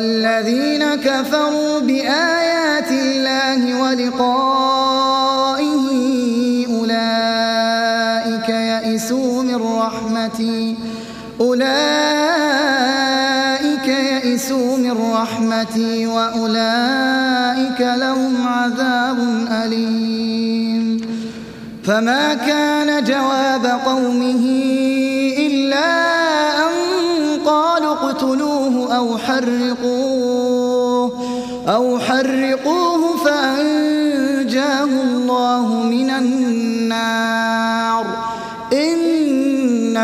والذين كفروا بآيات الله ولقائه أولئك يئسوا من رحمتي. أولئك يئسوا من رحمتي وأولئك لهم عذاب أليم. فما كان جواب قومه إلا أن قالوا اقتلوه أو حرقوه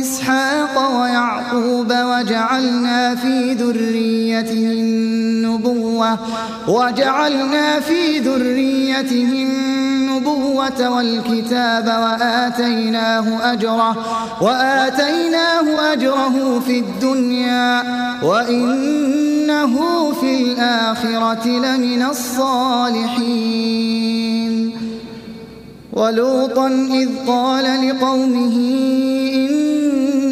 إسحاق ويعقوب وجعلنا في ذريته النبوة وجعلنا في ذريته النبوة والكتاب وآتيناه أجره وآتيناه أجره في الدنيا وإنه في الآخرة لمن الصالحين. ولوطا إذ قال لقومه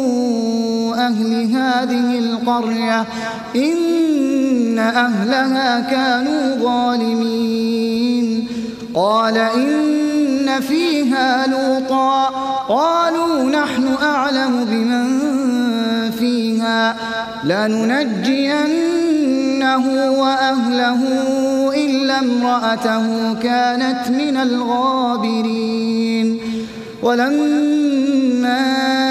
أهل هذه القرية إن أهلها كانوا ظالمين. قال إن فيها لوطا. قالوا نحن أعلم بمن فيها. لننجينه وأهله إلا امرأته كانت من الغابرين. ولما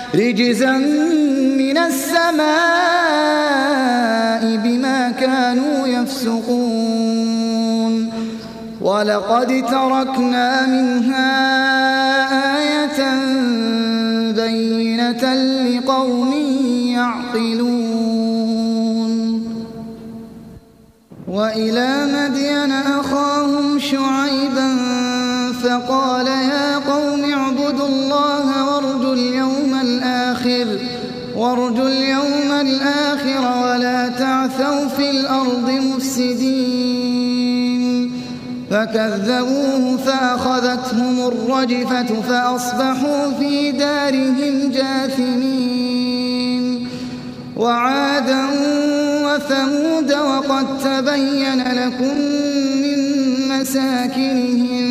رجزا من السماء بما كانوا يفسقون. ولقد تركنا منها آية بينة لقوم يعقلون. وإلى مدين أخاهم شعيبا فقال يا وارجوا اليوم الآخر ولا تعثوا في الأرض مفسدين. فكذبوه فأخذتهم الرجفة فأصبحوا في دارهم جاثمين. وعادا وثمود وقد تبين لكم من مساكنهم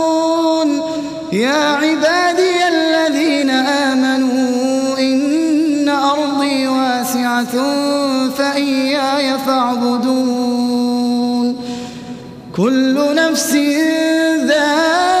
واسعة فإياي فاعبدون. كل نفس ذائقة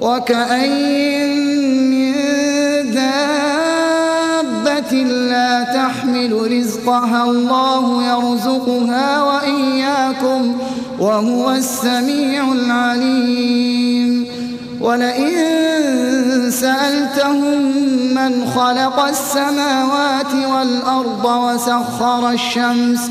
وكأين من دابة لا تحمل رزقها الله يرزقها وإياكم وهو السميع العليم. ولئن سألتهم من خلق السماوات والأرض وسخر الشمس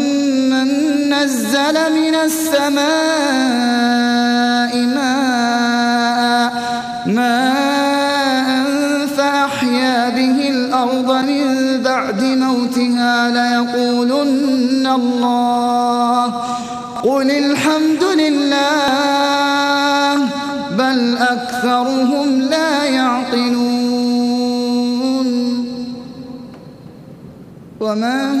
نزل من السماء ماء ماء فأحيا به الأرض من بعد موتها ليقولن الله قل الحمد لله بل أكثرهم لا يعقلون. وما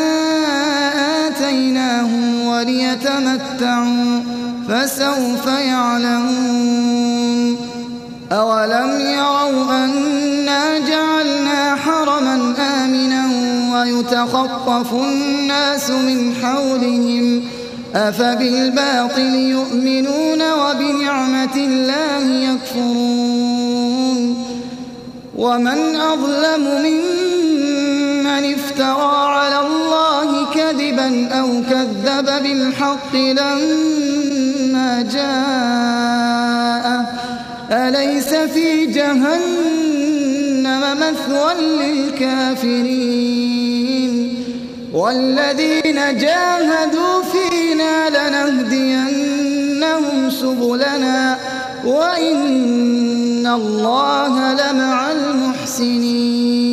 وليتمتعوا فسوف يعلمون أولم يروا أنا جعلنا حرما آمنا ويتخطف الناس من حولهم أفبالباطل يؤمنون وبنعمة الله يكفرون ومن أظلم ممن افترى كذبا أو كذب بالحق لما جاءه. أليس في جهنم مثوى للكافرين؟ والذين جاهدوا فينا لنهدينهم سبلنا وإن الله لمع المحسنين.